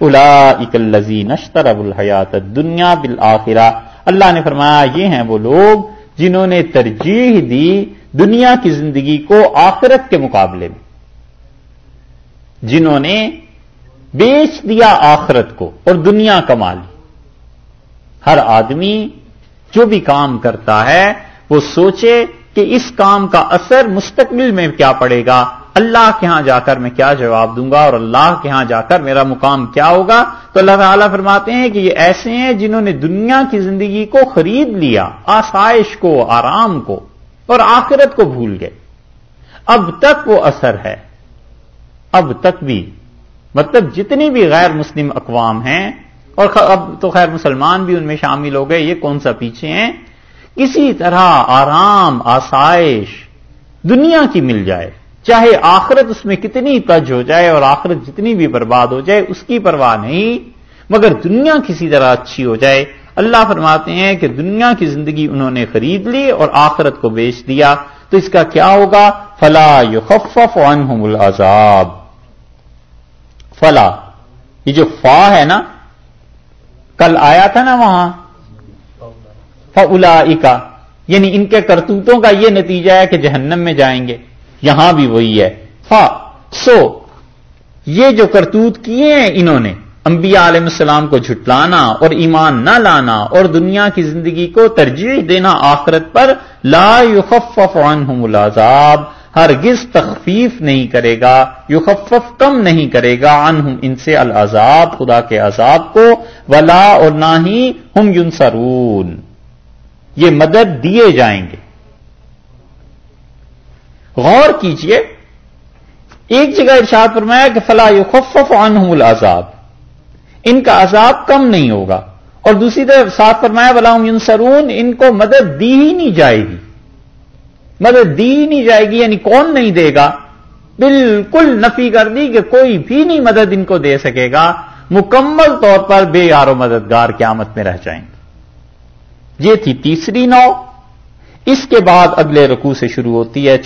الا نشتر اب الحیات دنیا بالآخرہ۔ اللہ نے فرمایا، یہ ہیں وہ لوگ جنہوں نے ترجیح دی دنیا کی زندگی کو آخرت کے مقابلے میں۔ جنہوں نے بیچ دیا آخرت کو اور دنیا کما لی۔ ہر آدمی جو بھی کام کرتا ہے، وہ سوچے کہ اس کام کا اثر مستقبل میں کیا پڑے گا۔ اللہ کے ہاں جا کر میں کیا جواب دوں گا اور اللہ کے ہاں جا کر میرا مقام کیا ہوگا؟ تو اللہ تعالیٰ فرماتے ہیں کہ یہ ایسے ہیں جنہوں نے دنیا کی زندگی کو خرید لیا، آسائش کو، آرام کو اور آخرت کو بھول گئے۔ اب تک وہ اثر ہے۔ اب تک بھی۔ مطلب جتنی بھی غیر مسلم اقوام ہیں اور اب تو خیر مسلمان بھی ان میں شامل ہو گئے، یہ کون سا پیچھے ہیں؟ کسی طرح آرام، آسائش دنیا کی مل جائے۔ چاہے آخرت اس میں کتنی تج ہو جائے اور آخرت جتنی بھی برباد ہو جائے، اس کی پرواہ نہیں۔ مگر دنیا کسی طرح اچھی ہو جائے۔ اللہ فرماتے ہیں کہ دنیا کی زندگی انہوں نے خرید لی اور آخرت کو بیچ دیا۔ تو اس کا کیا ہوگا؟ فلا یخفف عنہم العذاب۔ فلا، یہ جو فا ہے نا، کل آیا تھا نا وہاں۔ فلا یعنی ان کے کرتوتوں کا یہ نتیجہ ہے کہ جہنم میں جائیں گے۔ یہاں بھی وہی ہے۔ فا سو، یہ جو کرتوت کیے ہیں انہوں نے، انبیاء علیہ السلام کو جھٹلانا اور ایمان نہ لانا اور دنیا کی زندگی کو ترجیح دینا آخرت پر لا یخفف عنہم العذاب، ہرگز تخفیف نہیں کرے گا، یخفف کم نہیں کرے گا عنہم ان سے العذاب، خدا کے عذاب کو، ولا اور نہ ہی ہم ینصرون۔ یہ مدد دیے جائیں گے۔ غور کیجیے، ایک جگہ ارشاد فرمایا کہ فلا یخفف عنہم العذاب۔ ان کا عذاب کم نہیں ہوگا۔ اور دوسری طرف ساتھ فرمایا ولا ینسرون ان کو مدد دی ہی نہیں جائے گی۔ مدد دی ہی نہیں جائے گی یعنی کون نہیں دے گا؟ بالکل نفی کر دی کہ کوئی بھی نہیں مدد ان کو دے سکے گا۔ مکمل طور پر بے یار و مددگار قیامت میں رہ جائیں گے۔ یہ تھی تیسری نو اس کے بعد اگلے رکوع سے شروع ہوتی ہے۔